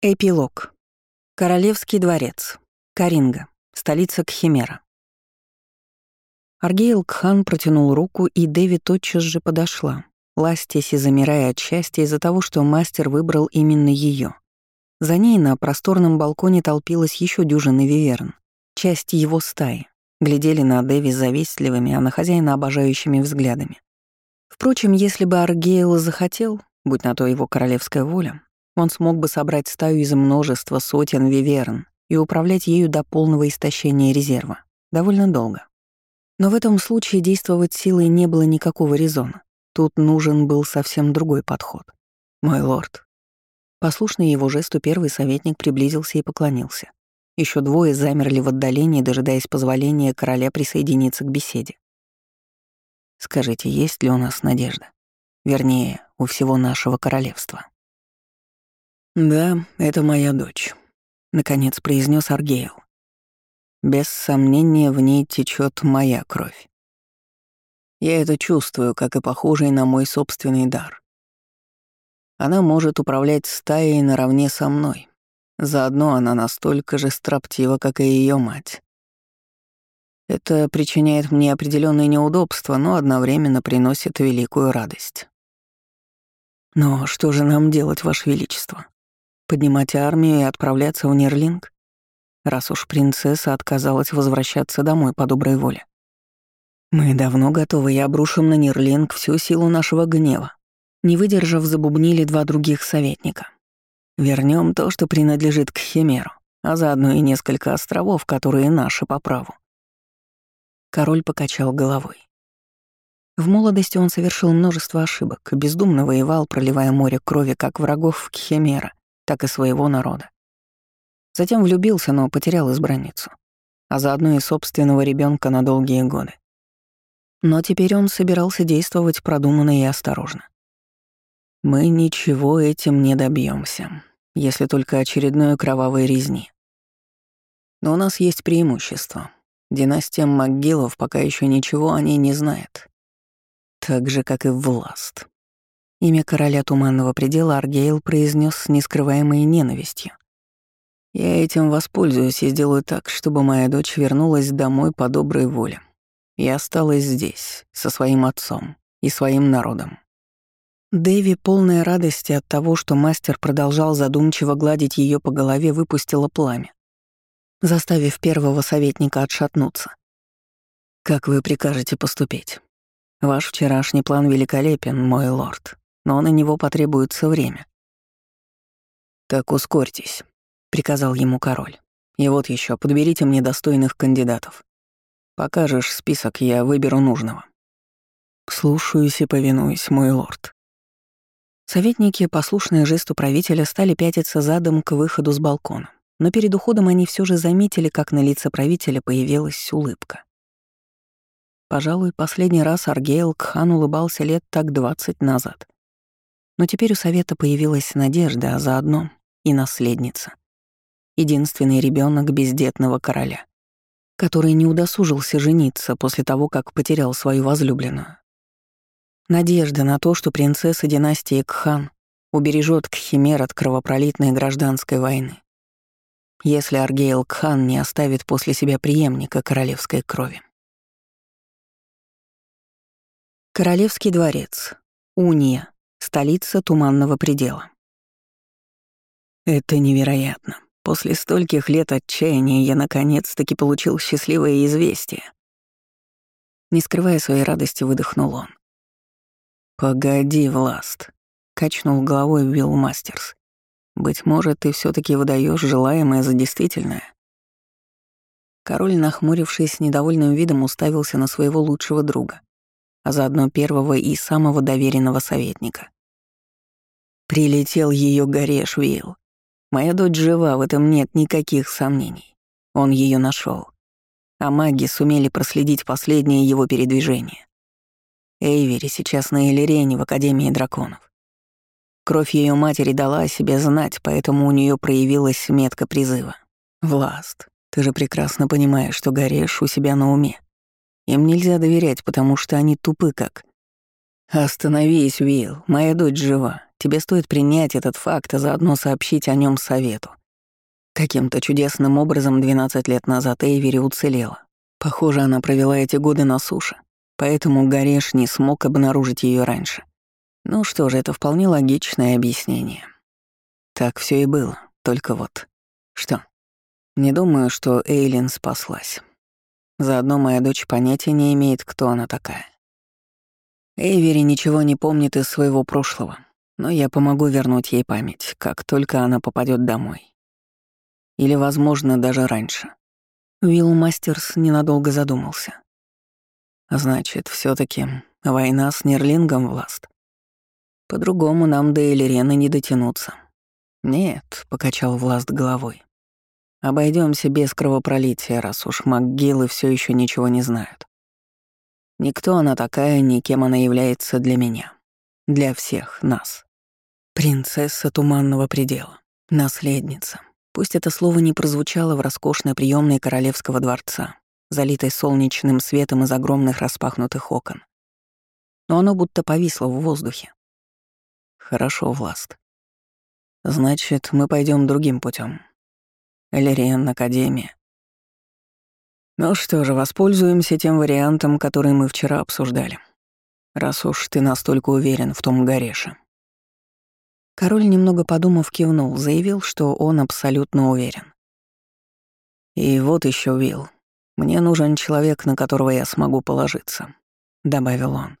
Эпилог. Королевский дворец. Каринга. Столица Кхимера. Аргейл Кхан протянул руку, и Дэви тотчас же подошла, ластясь и замирая от счастья из-за того, что мастер выбрал именно ее. За ней на просторном балконе толпилась еще дюжина виверн, часть его стаи, глядели на Дэви завистливыми, а на хозяина обожающими взглядами. Впрочем, если бы Аргейл захотел, будь на то его королевская воля, он смог бы собрать стаю из множества сотен виверн и управлять ею до полного истощения резерва. Довольно долго. Но в этом случае действовать силой не было никакого резона. Тут нужен был совсем другой подход. «Мой лорд». Послушный его жесту первый советник приблизился и поклонился. Еще двое замерли в отдалении, дожидаясь позволения короля присоединиться к беседе. «Скажите, есть ли у нас надежда? Вернее, у всего нашего королевства?» «Да, это моя дочь», — наконец произнес Аргейл. «Без сомнения, в ней течет моя кровь. Я это чувствую, как и похожий на мой собственный дар. Она может управлять стаей наравне со мной. Заодно она настолько же строптива, как и ее мать. Это причиняет мне определенные неудобства, но одновременно приносит великую радость. Но что же нам делать, Ваше Величество? Поднимать армию и отправляться в Нерлинг? Раз уж принцесса отказалась возвращаться домой по доброй воле. Мы давно готовы и обрушим на Нерлинг всю силу нашего гнева. Не выдержав, забубнили два других советника. Вернем то, что принадлежит к Химеру, а заодно и несколько островов, которые наши по праву. Король покачал головой. В молодости он совершил множество ошибок, бездумно воевал, проливая море крови как врагов в Кхемера, так и своего народа. Затем влюбился, но потерял избранницу, а заодно и собственного ребенка на долгие годы. Но теперь он собирался действовать продуманно и осторожно. Мы ничего этим не добьемся, если только очередной кровавой резни. Но у нас есть преимущество. Династия МакГиллов пока еще ничего о ней не знает. Так же, как и Власт. Имя короля Туманного Предела Аргейл произнес с нескрываемой ненавистью. «Я этим воспользуюсь и сделаю так, чтобы моя дочь вернулась домой по доброй воле и осталась здесь, со своим отцом и своим народом». Дэви, полная радости от того, что мастер продолжал задумчиво гладить ее по голове, выпустила пламя, заставив первого советника отшатнуться. «Как вы прикажете поступить? Ваш вчерашний план великолепен, мой лорд но на него потребуется время. «Так ускорьтесь», — приказал ему король. «И вот еще подберите мне достойных кандидатов. Покажешь список, я выберу нужного». «Слушаюсь и повинуюсь, мой лорд». Советники, послушные жесту правителя, стали пятиться задом к выходу с балкона, но перед уходом они все же заметили, как на лице правителя появилась улыбка. Пожалуй, последний раз Аргейл Кхан улыбался лет так двадцать назад. Но теперь у Совета появилась надежда, а заодно и наследница. Единственный ребенок бездетного короля, который не удосужился жениться после того, как потерял свою возлюбленную. Надежда на то, что принцесса династии Кхан убережет Кхимер от кровопролитной гражданской войны, если Аргейл Кхан не оставит после себя преемника королевской крови. Королевский дворец. Уния столица Туманного предела. Это невероятно. После стольких лет отчаяния я наконец-таки получил счастливое известие. Не скрывая своей радости, выдохнул он. «Погоди, Власт», — качнул головой Уилл Мастерс. «Быть может, ты все таки выдаешь желаемое за действительное?» Король, нахмурившись с недовольным видом, уставился на своего лучшего друга а заодно первого и самого доверенного советника. Прилетел ее Горешвилл. Моя дочь жива, в этом нет никаких сомнений. Он ее нашел, А маги сумели проследить последнее его передвижение. Эйвери сейчас на Элирене в Академии драконов. Кровь ее матери дала о себе знать, поэтому у нее проявилась метка призыва. «Власт, ты же прекрасно понимаешь, что Гореш у себя на уме. Им нельзя доверять, потому что они тупы как... «Остановись, Уилл, моя дочь жива. Тебе стоит принять этот факт, а заодно сообщить о нем совету. Каким-то чудесным образом 12 лет назад Эйвери уцелела. Похоже, она провела эти годы на суше, поэтому Гореш не смог обнаружить ее раньше. Ну что же, это вполне логичное объяснение. Так все и было, только вот... Что? Не думаю, что Эйлин спаслась. Заодно моя дочь понятия не имеет, кто она такая. Эйвери ничего не помнит из своего прошлого, но я помогу вернуть ей память, как только она попадет домой. Или, возможно, даже раньше. Уилл Мастерс ненадолго задумался. Значит, все таки война с Нерлингом власт. По-другому нам до Элирены не дотянуться. Нет, покачал Власт головой. Обойдемся без кровопролития, раз уж МакГиллы все еще ничего не знают. Никто она такая, ни кем она является для меня. Для всех нас. Принцесса Туманного Предела. Наследница. Пусть это слово не прозвучало в роскошной приемной королевского дворца, залитой солнечным светом из огромных распахнутых окон. Но оно будто повисло в воздухе. Хорошо, Власт. Значит, мы пойдем другим путем. Элериен, Академия. Ну что же, воспользуемся тем вариантом, который мы вчера обсуждали. Раз уж ты настолько уверен в том Гореше. Король, немного подумав, кивнул, заявил, что он абсолютно уверен. «И вот еще Уилл. Мне нужен человек, на которого я смогу положиться», — добавил он.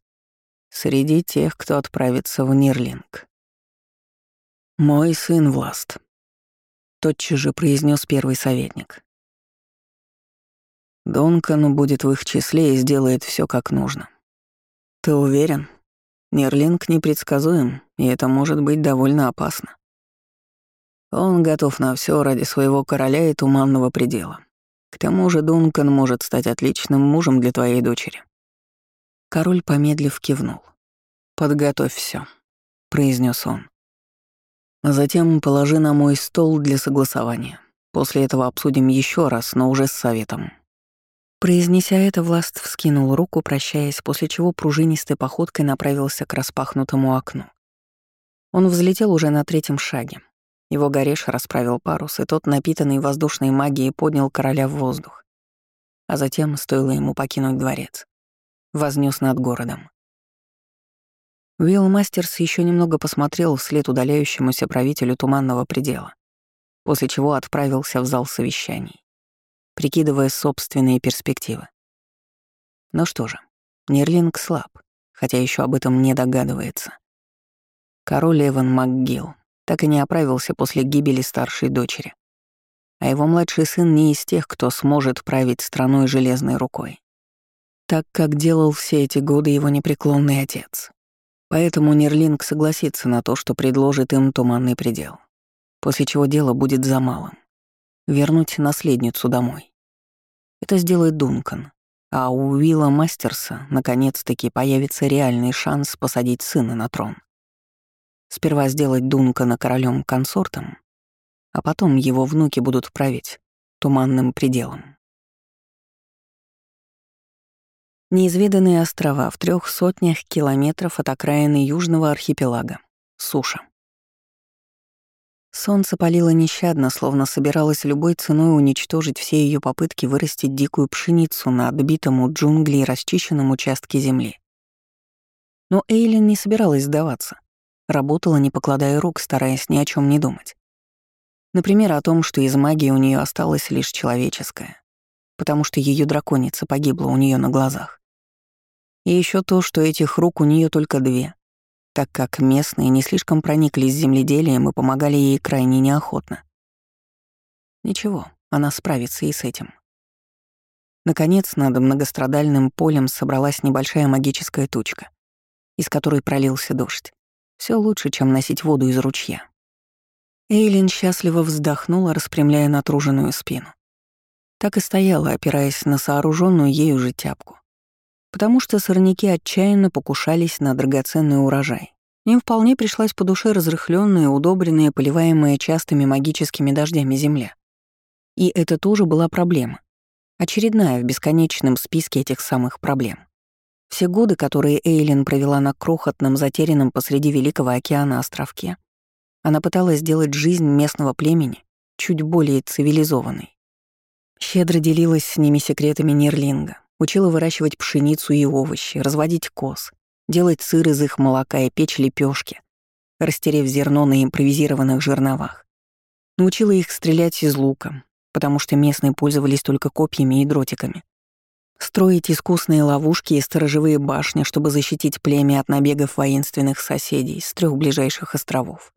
«Среди тех, кто отправится в Нирлинг». «Мой сын Власт», — тотчас же произнес первый советник. Донкан будет в их числе и сделает все как нужно. Ты уверен? Нерлинг непредсказуем, и это может быть довольно опасно. Он готов на все ради своего короля и туманного предела. К тому же Дункан может стать отличным мужем для твоей дочери. Король, помедлив, кивнул. «Подготовь все, произнес он. «Затем положи на мой стол для согласования. После этого обсудим еще раз, но уже с советом». Произнеся это, Власт вскинул руку, прощаясь, после чего пружинистой походкой направился к распахнутому окну. Он взлетел уже на третьем шаге. Его гореш расправил парус, и тот, напитанный воздушной магией, поднял короля в воздух. А затем, стоило ему покинуть дворец, вознес над городом. Уилл Мастерс еще немного посмотрел вслед удаляющемуся правителю Туманного предела, после чего отправился в зал совещаний прикидывая собственные перспективы. Ну что же, Нерлинг слаб, хотя еще об этом не догадывается. Король Эван МакГилл так и не оправился после гибели старшей дочери, а его младший сын не из тех, кто сможет править страной железной рукой, так как делал все эти годы его непреклонный отец. Поэтому Нерлинг согласится на то, что предложит им туманный предел, после чего дело будет за малым — вернуть наследницу домой. Это сделает Дункан. А у Уилла Мастерса наконец-таки появится реальный шанс посадить сына на трон. Сперва сделать Дункана королем-консортом, а потом его внуки будут править туманным пределом. Неизведанные острова в трех сотнях километров от окраины южного архипелага. Суша. Солнце палило нещадно, словно собиралось любой ценой уничтожить все ее попытки вырастить дикую пшеницу на отбитом у джунглей расчищенном участке земли. Но Эйлин не собиралась сдаваться. Работала, не покладая рук, стараясь ни о чем не думать. Например, о том, что из магии у нее осталось лишь человеческое, потому что ее драконица погибла у нее на глазах. И еще то, что этих рук у нее только две, так как местные не слишком прониклись земледелием и помогали ей крайне неохотно. Ничего, она справится и с этим. Наконец, над многострадальным полем собралась небольшая магическая тучка, из которой пролился дождь. Все лучше, чем носить воду из ручья. Эйлин счастливо вздохнула, распрямляя натруженную спину. Так и стояла, опираясь на сооруженную ею же тяпку потому что сорняки отчаянно покушались на драгоценный урожай. Им вполне пришлась по душе разрыхленная, удобренная, поливаемая частыми магическими дождями земля. И это тоже была проблема. Очередная в бесконечном списке этих самых проблем. Все годы, которые Эйлин провела на крохотном, затерянном посреди Великого океана островке, она пыталась сделать жизнь местного племени чуть более цивилизованной. Щедро делилась с ними секретами Нерлинга, учила выращивать пшеницу и овощи, разводить коз, делать сыр из их молока и печь лепешки, растерев зерно на импровизированных жерновах. Научила их стрелять из лука, потому что местные пользовались только копьями и дротиками. Строить искусные ловушки и сторожевые башни, чтобы защитить племя от набегов воинственных соседей с трех ближайших островов.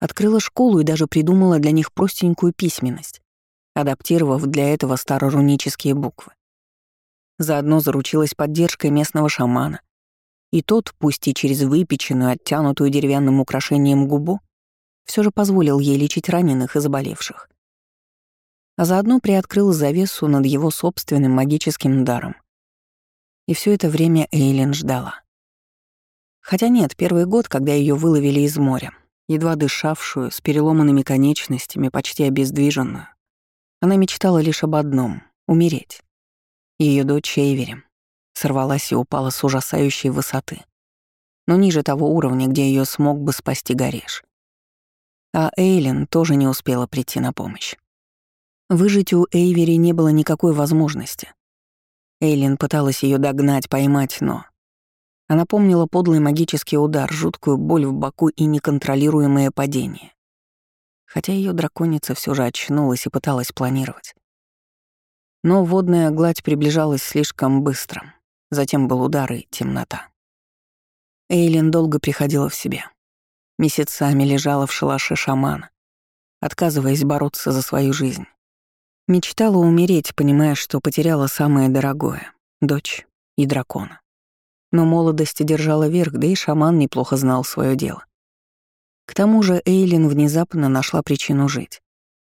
Открыла школу и даже придумала для них простенькую письменность, адаптировав для этого старорунические буквы. Заодно заручилась поддержкой местного шамана. И тот, пусть и через выпеченную, оттянутую деревянным украшением губу, все же позволил ей лечить раненых и заболевших а заодно приоткрыл завесу над его собственным магическим даром. И все это время Эйлин ждала. Хотя нет, первый год, когда ее выловили из моря, едва дышавшую, с переломанными конечностями, почти обездвиженную, она мечтала лишь об одном — умереть. Ее дочь Эйвери сорвалась и упала с ужасающей высоты, но ниже того уровня, где ее смог бы спасти Гореш. А Эйлин тоже не успела прийти на помощь. Выжить у Эйвери не было никакой возможности. Эйлин пыталась ее догнать, поймать, но... Она помнила подлый магический удар, жуткую боль в боку и неконтролируемое падение. Хотя ее драконица все же очнулась и пыталась планировать. Но водная гладь приближалась слишком быстро. Затем был удар и темнота. Эйлин долго приходила в себя. Месяцами лежала в шалаше шамана, отказываясь бороться за свою жизнь. Мечтала умереть, понимая, что потеряла самое дорогое — дочь и дракона. Но молодость держала верх, да и шаман неплохо знал свое дело. К тому же Эйлин внезапно нашла причину жить.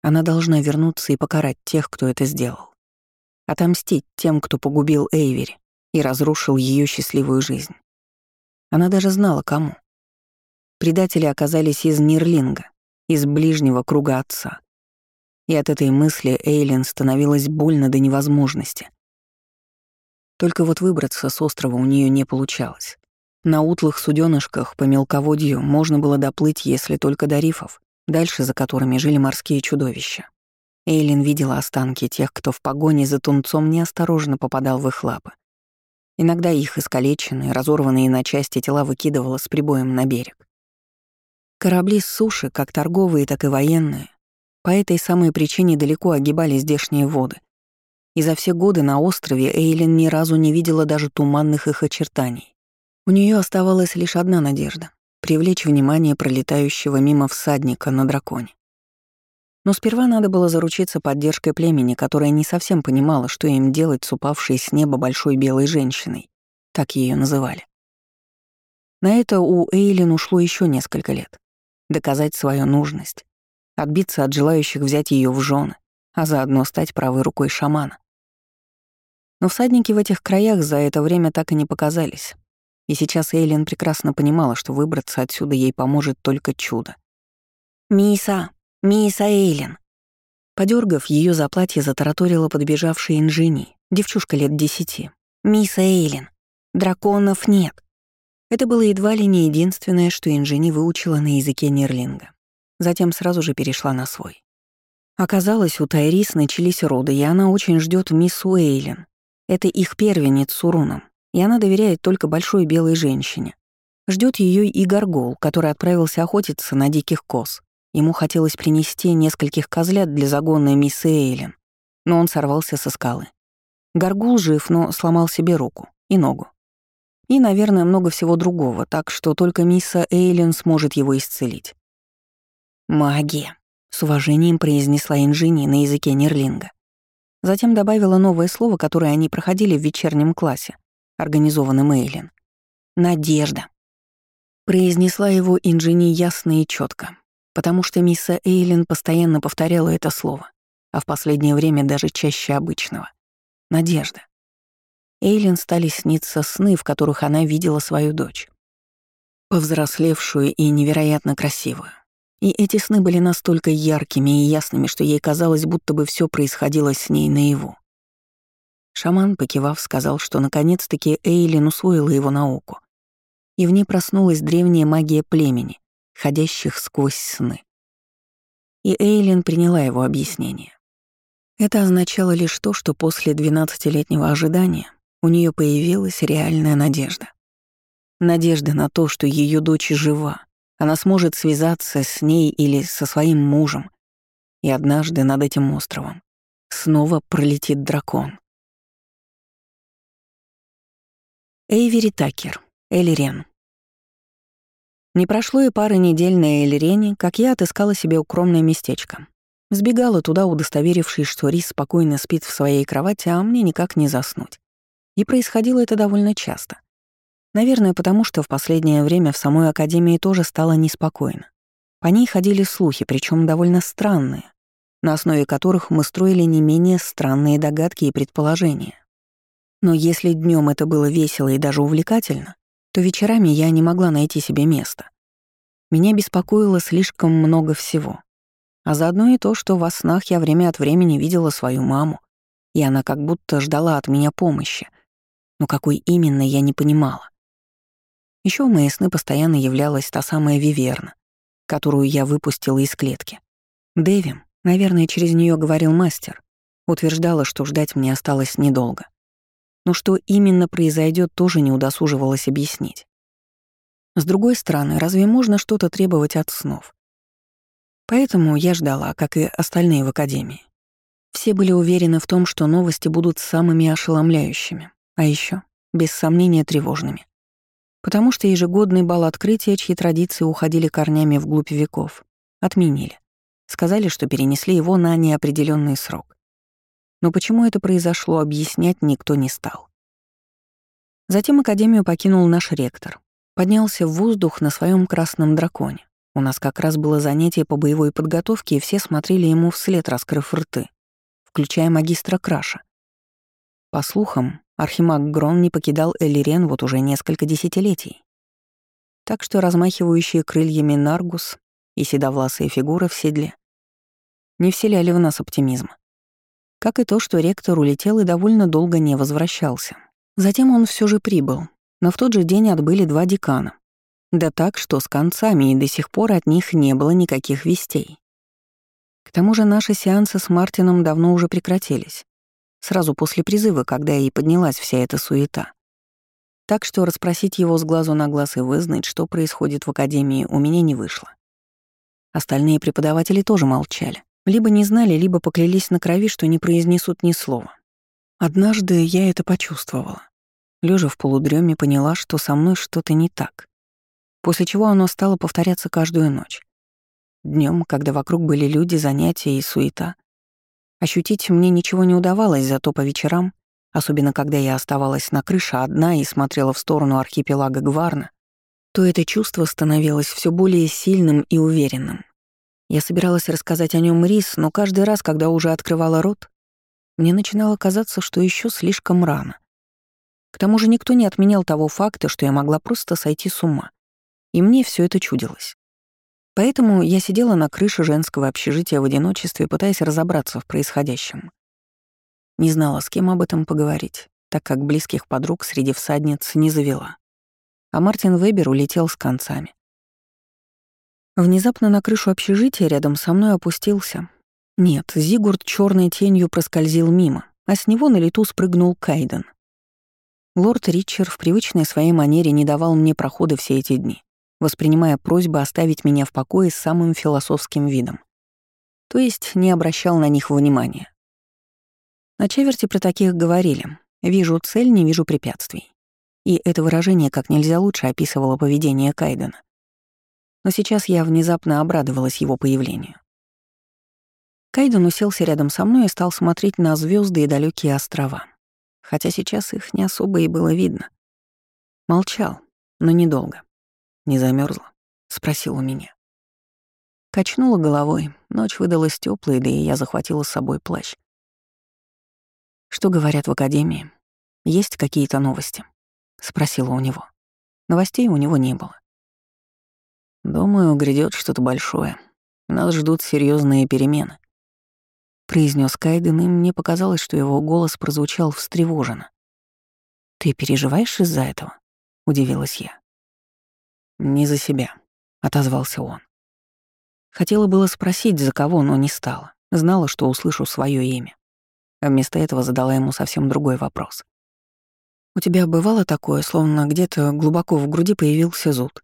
Она должна вернуться и покарать тех, кто это сделал. Отомстить тем, кто погубил Эйвери и разрушил ее счастливую жизнь. Она даже знала, кому. Предатели оказались из Нирлинга, из ближнего круга отца. И от этой мысли Эйлин становилась больно до невозможности. Только вот выбраться с острова у нее не получалось. На утлых суденышках по мелководью можно было доплыть, если только до рифов, дальше за которыми жили морские чудовища. Эйлин видела останки тех, кто в погоне за тунцом неосторожно попадал в их лапы. Иногда их искалеченные, разорванные на части тела выкидывало с прибоем на берег. Корабли с суши, как торговые, так и военные, по этой самой причине далеко огибали здешние воды. И за все годы на острове Эйлин ни разу не видела даже туманных их очертаний. У нее оставалась лишь одна надежда — привлечь внимание пролетающего мимо всадника на драконе. Но сперва надо было заручиться поддержкой племени, которое не совсем понимало, что им делать с упавшей с неба большой белой женщиной. Так ее называли. На это у Эйлин ушло еще несколько лет. Доказать свою нужность, отбиться от желающих взять ее в жены, а заодно стать правой рукой шамана. Но всадники в этих краях за это время так и не показались. И сейчас Эйлин прекрасно понимала, что выбраться отсюда ей поможет только чудо. «Миса! Миса Эйлин!» Подергав ее за платье, затараторила подбежавшая инжини, девчушка лет десяти. «Мисса Эйлин! Драконов нет!» Это было едва ли не единственное, что инжини выучила на языке Нерлинга затем сразу же перешла на свой. Оказалось, у Тайрис начались роды, и она очень ждет мисс Уэйлен. Это их первенец с Уруном, и она доверяет только большой белой женщине. Ждет ее и Горгол, который отправился охотиться на диких коз. Ему хотелось принести нескольких козлят для загона мисс Эйлен, но он сорвался со скалы. Горгул жив, но сломал себе руку и ногу. И, наверное, много всего другого, так что только мисса Эйлен сможет его исцелить. «Магия», — с уважением произнесла инжини на языке Нерлинга. Затем добавила новое слово, которое они проходили в вечернем классе, организованном Эйлин. «Надежда». Произнесла его инжини ясно и четко, потому что мисса Эйлин постоянно повторяла это слово, а в последнее время даже чаще обычного. Надежда. Эйлин стали сниться сны, в которых она видела свою дочь. Повзрослевшую и невероятно красивую. И эти сны были настолько яркими и ясными, что ей казалось, будто бы все происходило с ней наяву. Шаман, покивав, сказал, что наконец-таки Эйлин усвоила его науку, и в ней проснулась древняя магия племени, ходящих сквозь сны. И Эйлин приняла его объяснение. Это означало лишь то, что после 12-летнего ожидания у нее появилась реальная надежда. Надежда на то, что ее дочь жива, она сможет связаться с ней или со своим мужем, и однажды над этим островом снова пролетит дракон. Эйвери Такер, Элирен. Не прошло и пары недель на Элирене, как я отыскала себе укромное местечко. Сбегала туда, удостоверившись, что Рис спокойно спит в своей кровати, а мне никак не заснуть. И происходило это довольно часто. Наверное, потому что в последнее время в самой Академии тоже стало неспокойно. По ней ходили слухи, причем довольно странные, на основе которых мы строили не менее странные догадки и предположения. Но если днем это было весело и даже увлекательно, то вечерами я не могла найти себе места. Меня беспокоило слишком много всего. А заодно и то, что во снах я время от времени видела свою маму, и она как будто ждала от меня помощи. Но какой именно, я не понимала. Еще в мои сны постоянно являлась та самая Виверна, которую я выпустила из клетки. Дэви, наверное, через нее говорил мастер, утверждала, что ждать мне осталось недолго. Но что именно произойдет, тоже не удосуживалось объяснить. С другой стороны, разве можно что-то требовать от снов? Поэтому я ждала, как и остальные в Академии. Все были уверены в том, что новости будут самыми ошеломляющими, а еще, без сомнения, тревожными потому что ежегодный бал открытия, чьи традиции уходили корнями вглубь веков, отменили. Сказали, что перенесли его на неопределенный срок. Но почему это произошло, объяснять никто не стал. Затем Академию покинул наш ректор. Поднялся в воздух на своем красном драконе. У нас как раз было занятие по боевой подготовке, и все смотрели ему вслед, раскрыв рты, включая магистра Краша. По слухам, Архимаг Грон не покидал Элирен вот уже несколько десятилетий. Так что размахивающие крыльями Наргус и седовласые фигуры в седле не вселяли в нас оптимизм. Как и то, что ректор улетел и довольно долго не возвращался. Затем он все же прибыл, но в тот же день отбыли два декана. Да так, что с концами, и до сих пор от них не было никаких вестей. К тому же наши сеансы с Мартином давно уже прекратились сразу после призыва, когда и поднялась вся эта суета. Так что расспросить его с глазу на глаз и вызнать, что происходит в академии, у меня не вышло. Остальные преподаватели тоже молчали. Либо не знали, либо поклялись на крови, что не произнесут ни слова. Однажды я это почувствовала. Лежа в полудреме, поняла, что со мной что-то не так. После чего оно стало повторяться каждую ночь. Днем, когда вокруг были люди, занятия и суета, Ощутить мне ничего не удавалось, зато по вечерам, особенно когда я оставалась на крыше одна и смотрела в сторону архипелага Гварна, то это чувство становилось все более сильным и уверенным. Я собиралась рассказать о нем Рис, но каждый раз, когда уже открывала рот, мне начинало казаться, что еще слишком рано. К тому же никто не отменял того факта, что я могла просто сойти с ума. И мне все это чудилось. Поэтому я сидела на крыше женского общежития в одиночестве, пытаясь разобраться в происходящем. Не знала, с кем об этом поговорить, так как близких подруг среди всадниц не завела. А Мартин Вебер улетел с концами. Внезапно на крышу общежития рядом со мной опустился. Нет, Зигурд черной тенью проскользил мимо, а с него на лету спрыгнул Кайден. Лорд Ричард в привычной своей манере не давал мне прохода все эти дни воспринимая просьбы оставить меня в покое с самым философским видом. То есть не обращал на них внимания. На чеверти про таких говорили «вижу цель, не вижу препятствий». И это выражение как нельзя лучше описывало поведение Кайдена. Но сейчас я внезапно обрадовалась его появлению. Кайден уселся рядом со мной и стал смотреть на звезды и далекие острова. Хотя сейчас их не особо и было видно. Молчал, но недолго. Не замерзла? спросил у меня. Качнула головой. Ночь выдалась теплой, да и я захватила с собой плащ. Что говорят в академии? Есть какие-то новости? спросила у него. Новостей у него не было. Думаю, грядет что-то большое. Нас ждут серьезные перемены. — произнес Кайден, и мне показалось, что его голос прозвучал встревоженно. «Ты переживаешь из-за этого?» — удивилась я. «Не за себя», — отозвался он. Хотела было спросить, за кого, но не стала. Знала, что услышу свое имя. А вместо этого задала ему совсем другой вопрос. «У тебя бывало такое, словно где-то глубоко в груди появился зуд?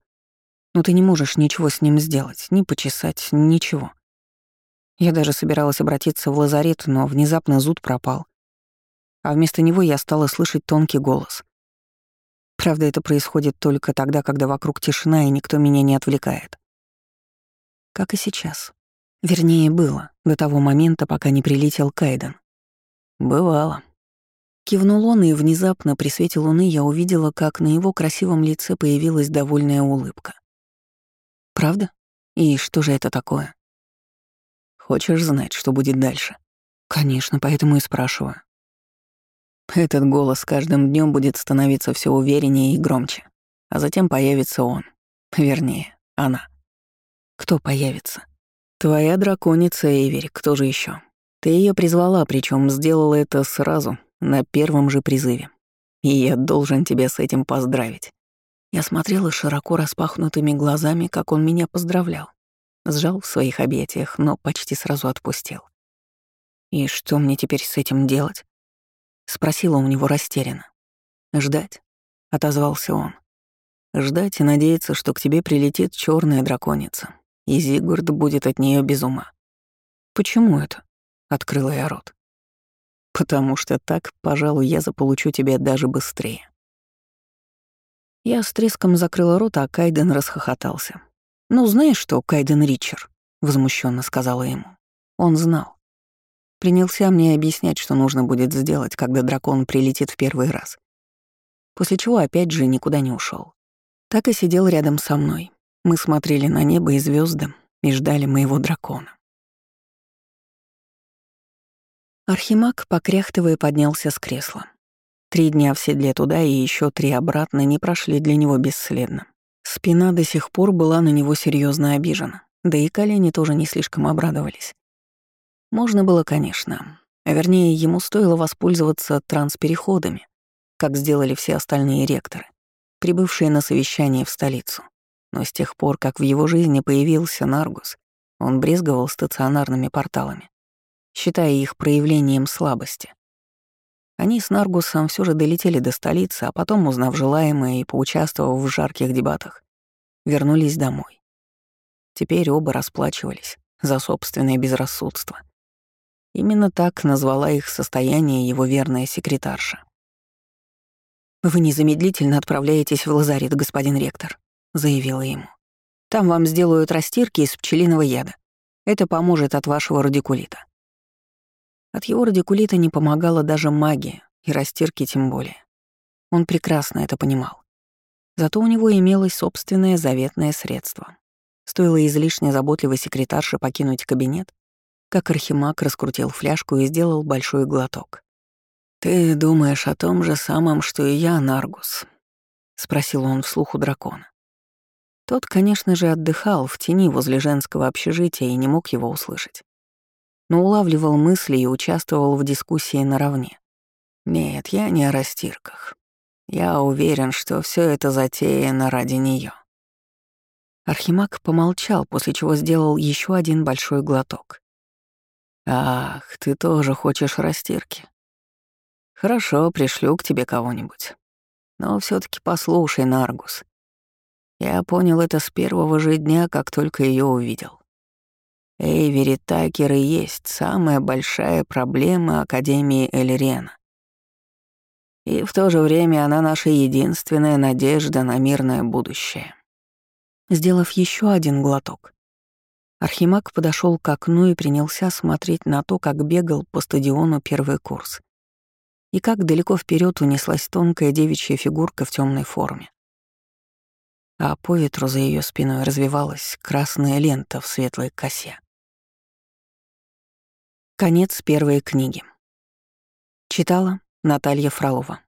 Но ты не можешь ничего с ним сделать, ни почесать, ничего. Я даже собиралась обратиться в лазарет, но внезапно зуд пропал. А вместо него я стала слышать тонкий голос. Правда, это происходит только тогда, когда вокруг тишина и никто меня не отвлекает. Как и сейчас. Вернее, было, до того момента, пока не прилетел Кайден. Бывало. Кивнул он, и внезапно при свете луны я увидела, как на его красивом лице появилась довольная улыбка. «Правда? И что же это такое?» Хочешь знать, что будет дальше? Конечно, поэтому и спрашиваю. Этот голос каждым днем будет становиться все увереннее и громче. А затем появится он. Вернее, она. Кто появится? Твоя драконица Эйвери, кто же еще? Ты ее призвала, причем сделала это сразу, на первом же призыве. И я должен тебя с этим поздравить. Я смотрела широко распахнутыми глазами, как он меня поздравлял. Сжал в своих объятиях, но почти сразу отпустил. «И что мне теперь с этим делать?» Спросила у него растерянно. «Ждать», — отозвался он. «Ждать и надеяться, что к тебе прилетит черная драконица, и Зигурд будет от нее без ума». «Почему это?» — открыла я рот. «Потому что так, пожалуй, я заполучу тебя даже быстрее». Я с треском закрыла рот, а Кайден расхохотался. «Ну, знаешь что, Кайден Ричер?» — возмущенно сказала ему. Он знал. Принялся мне объяснять, что нужно будет сделать, когда дракон прилетит в первый раз. После чего опять же никуда не ушел. Так и сидел рядом со мной. Мы смотрели на небо и звезды и ждали моего дракона. Архимаг, покряхтывая, поднялся с кресла. Три дня в седле туда и еще три обратно не прошли для него бесследно. Спина до сих пор была на него серьезно обижена, да и колени тоже не слишком обрадовались. Можно было, конечно. Вернее, ему стоило воспользоваться транспереходами, как сделали все остальные ректоры, прибывшие на совещание в столицу. Но с тех пор, как в его жизни появился Наргус, он брезговал стационарными порталами, считая их проявлением слабости. Они с Наргусом все же долетели до столицы, а потом, узнав желаемое и поучаствовав в жарких дебатах, вернулись домой. Теперь оба расплачивались за собственное безрассудство. Именно так назвала их состояние его верная секретарша. «Вы незамедлительно отправляетесь в лазарет, господин ректор», — заявила ему. «Там вам сделают растирки из пчелиного яда. Это поможет от вашего радикулита. От его радикулита не помогала даже магия, и растирки тем более. Он прекрасно это понимал. Зато у него имелось собственное заветное средство. Стоило излишне заботливой секретарше покинуть кабинет, как Архимаг раскрутил фляжку и сделал большой глоток. «Ты думаешь о том же самом, что и я, Наргус?» — спросил он вслух у дракона. Тот, конечно же, отдыхал в тени возле женского общежития и не мог его услышать но улавливал мысли и участвовал в дискуссии наравне. Нет, я не о растирках. Я уверен, что все это затеяно ради нее. Архимаг помолчал, после чего сделал еще один большой глоток. «Ах, ты тоже хочешь растирки? Хорошо, пришлю к тебе кого-нибудь. Но все таки послушай, Наргус. Я понял это с первого же дня, как только ее увидел. Эйвери Такер и есть самая большая проблема Академии Эльрена. И в то же время она наша единственная надежда на мирное будущее. Сделав еще один глоток, Архимаг подошел к окну и принялся смотреть на то, как бегал по стадиону первый курс. И как далеко вперед унеслась тонкая девичья фигурка в темной форме. А по ветру за ее спиной развивалась красная лента в светлой косе. Конец первой книги. Читала Наталья Фролова.